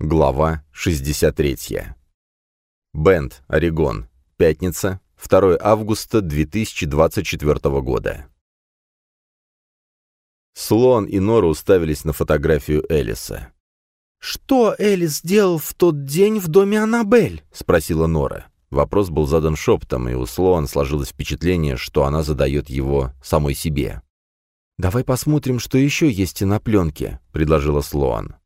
Глава 63. Бенд, Орегон. Пятница, 2 августа 2024 года. Слон и Нора уставились на фотографию Элиса. «Что Элис сделал в тот день в доме Аннабель?» — спросила Нора. Вопрос был задан шепотом, и у Слоан сложилось впечатление, что она задает его самой себе. «Давай посмотрим, что еще есть на пленке», — предложила Слоан.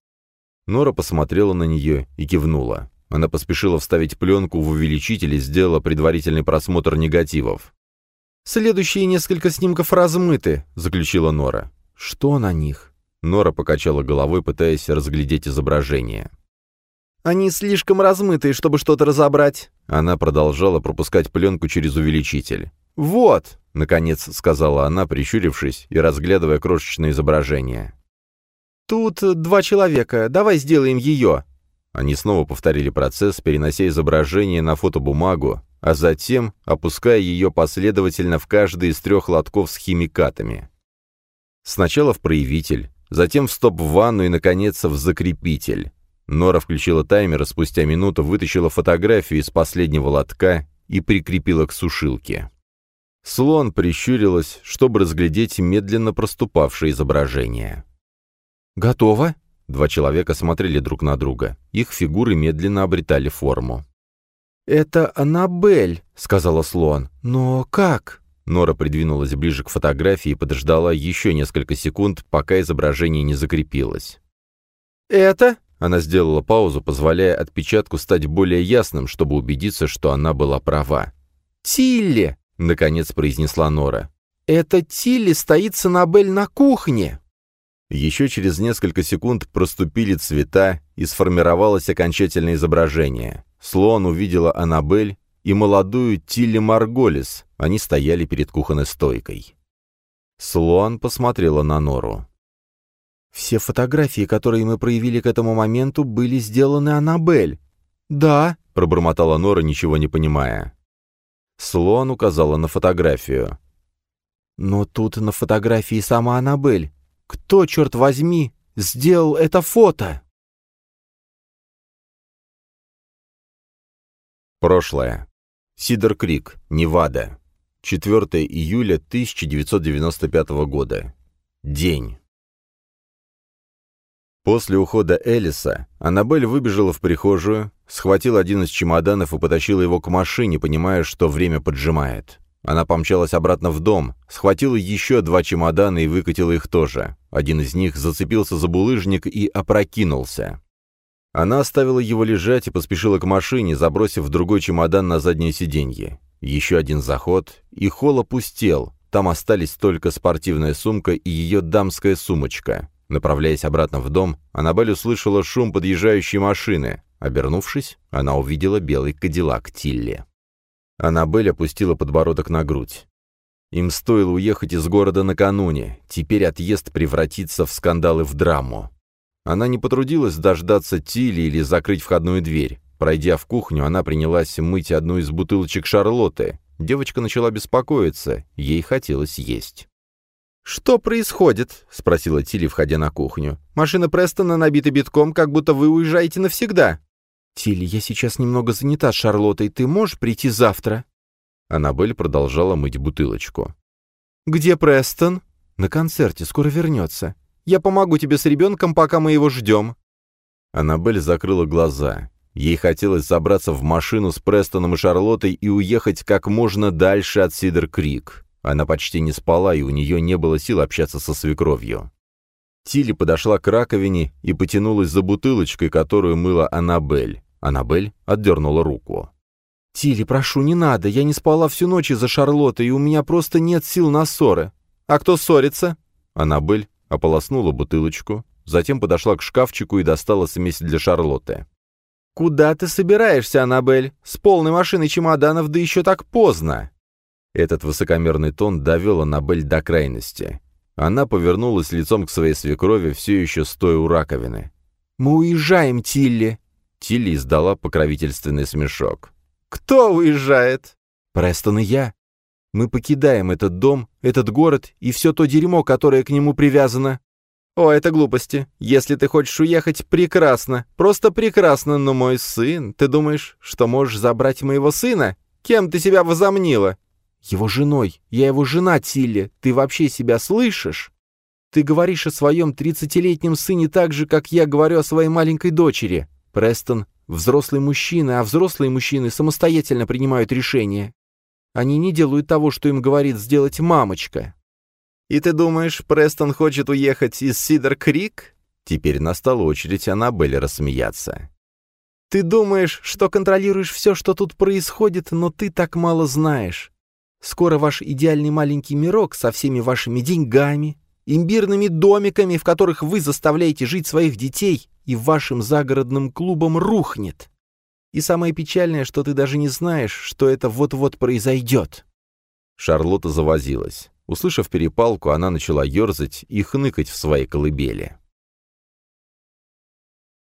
Нора посмотрела на нее и кивнула. Она поспешила вставить пленку в увеличитель и сделала предварительный просмотр негативов. «Следующие несколько снимков размыты», — заключила Нора. «Что на них?» Нора покачала головой, пытаясь разглядеть изображение. «Они слишком размытые, чтобы что-то разобрать». Она продолжала пропускать пленку через увеличитель. «Вот», — наконец сказала она, прищурившись и разглядывая крошечное изображение. «Тут два человека. Давай сделаем ее». Они снова повторили процесс, перенося изображение на фотобумагу, а затем опуская ее последовательно в каждый из трех лотков с химикатами. Сначала в проявитель, затем в стоп-ванну и, наконец, в закрепитель. Нора включила таймер, а спустя минуту вытащила фотографию из последнего лотка и прикрепила к сушилке. Слон прищурилась, чтобы разглядеть медленно проступавшее изображение. «Готово?» Два человека смотрели друг на друга. Их фигуры медленно обретали форму. «Это Аннабель», — сказала слон. «Но как?» Нора придвинулась ближе к фотографии и подождала еще несколько секунд, пока изображение не закрепилось. «Это?» Она сделала паузу, позволяя отпечатку стать более ясным, чтобы убедиться, что она была права. «Тилли!» — наконец произнесла Нора. «Это Тилли стоит с Аннабель на кухне!» Еще через несколько секунд проступили цвета, и сформировалось окончательное изображение. Слон увидела Аннабель и молодую Тилли Марголис. Они стояли перед кухонной стойкой. Слон посмотрела на Нору. «Все фотографии, которые мы проявили к этому моменту, были сделаны Аннабель». «Да», — пробормотала Нора, ничего не понимая. Слон указала на фотографию. «Но тут на фотографии сама Аннабель. Кто, черт возьми, сделал это фото? Прошлое. Сидер Крик, Невада. 4 июля 1995 года. День. После ухода Элиса Аннабель выбежала в прихожую, схватила один из чемоданов и потащила его к машине, понимая, что время поджимает. Она помчалась обратно в дом, схватила еще два чемодана и выкатила их тоже. Один из них зацепился за булыжник и опрокинулся. Она оставила его лежать и поспешила к машине, забросив другой чемодан на заднее сиденье. Еще один заход, и холл опустел. Там остались только спортивная сумка и ее дамская сумочка. Направляясь обратно в дом, Аннабель услышала шум подъезжающей машины. Обернувшись, она увидела белый кадиллак Тилли. Аннабель опустила подбородок на грудь. Им стоило уехать из города накануне, теперь отъезд превратится в скандалы в драму. Она не потрудилась дождаться Тилли или закрыть входную дверь. Пройдя в кухню, она принялась мыть одну из бутылочек Шарлотты. Девочка начала беспокоиться, ей хотелось есть. «Что происходит?» — спросила Тилли, входя на кухню. «Машина Престона набита битком, как будто вы уезжаете навсегда». «Тилли, я сейчас немного занята с Шарлоттой. Ты можешь прийти завтра?» Аннабель продолжала мыть бутылочку. «Где Престон?» «На концерте. Скоро вернется. Я помогу тебе с ребенком, пока мы его ждем». Аннабель закрыла глаза. Ей хотелось забраться в машину с Престоном и Шарлоттой и уехать как можно дальше от Сидер Крик. Она почти не спала, и у нее не было сил общаться со свекровью. Тилли подошла к раковине и потянулась за бутылочкой, которую мыла Аннабель. Аннабель отдернула руку. «Тилли, прошу, не надо. Я не спала всю ночь из-за Шарлотты, и у меня просто нет сил на ссоры. А кто ссорится?» Аннабель ополоснула бутылочку, затем подошла к шкафчику и достала смесь для Шарлотты. «Куда ты собираешься, Аннабель? С полной машиной чемоданов, да еще так поздно!» Этот высокомерный тон довел Аннабель до крайности. Она повернулась лицом к своей свекрови, все еще стоя у раковины. «Мы уезжаем, Тилли!» Тилли издала покровительственный смешок. «Кто уезжает?» «Престон и я. Мы покидаем этот дом, этот город и все то дерьмо, которое к нему привязано». «О, это глупости. Если ты хочешь уехать, прекрасно. Просто прекрасно, но мой сын... Ты думаешь, что можешь забрать моего сына? Кем ты себя возомнила?» «Его женой. Я его жена, Тилли. Ты вообще себя слышишь?» «Ты говоришь о своем тридцатилетнем сыне так же, как я говорю о своей маленькой дочери. Престон — взрослый мужчина, а взрослые мужчины самостоятельно принимают решения. Они не делают того, что им говорит сделать мамочка. «И ты думаешь, Престон хочет уехать из Сидер-Крик?» Теперь настала очередь Аннабель рассмеяться. «Ты думаешь, что контролируешь все, что тут происходит, но ты так мало знаешь. Скоро ваш идеальный маленький мирок со всеми вашими деньгами, имбирными домиками, в которых вы заставляете жить своих детей, и вашим загородным клубом рухнет. И самое печальное, что ты даже не знаешь, что это вот-вот произойдет». Шарлотта завозилась. Услышав перепалку, она начала ерзать и хныкать в своей колыбели.